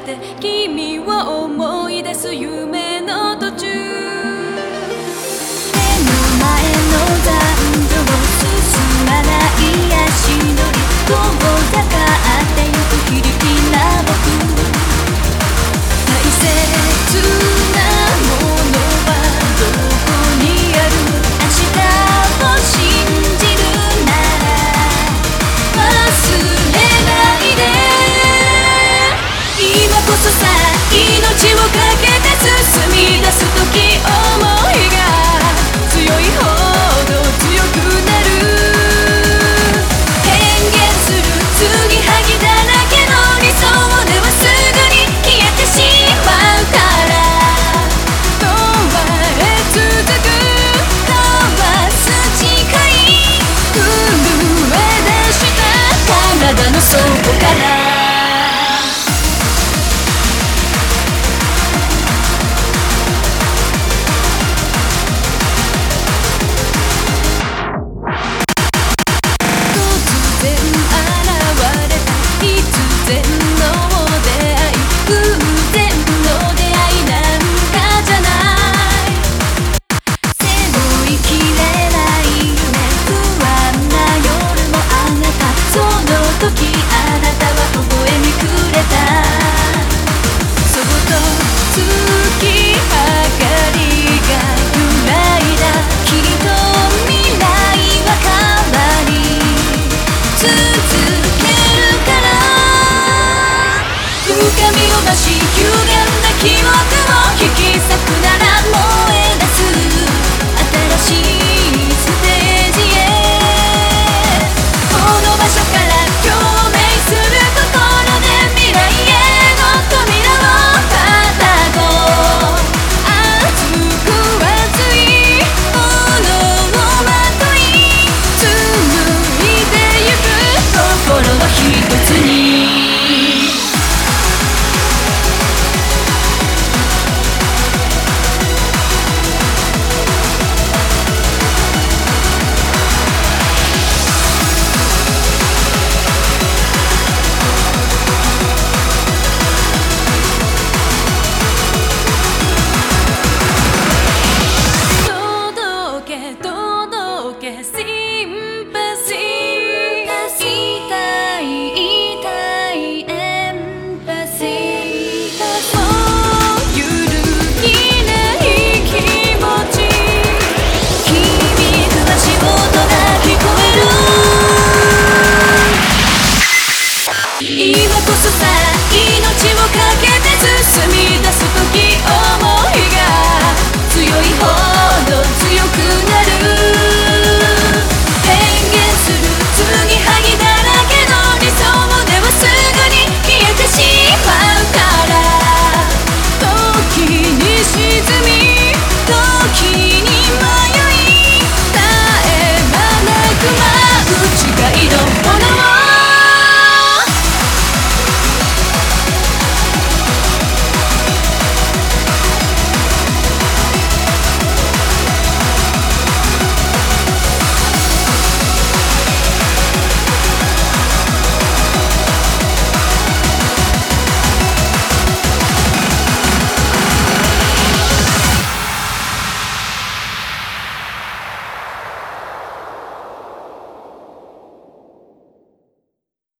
て君は思い出す夢み出す時をし有限な記憶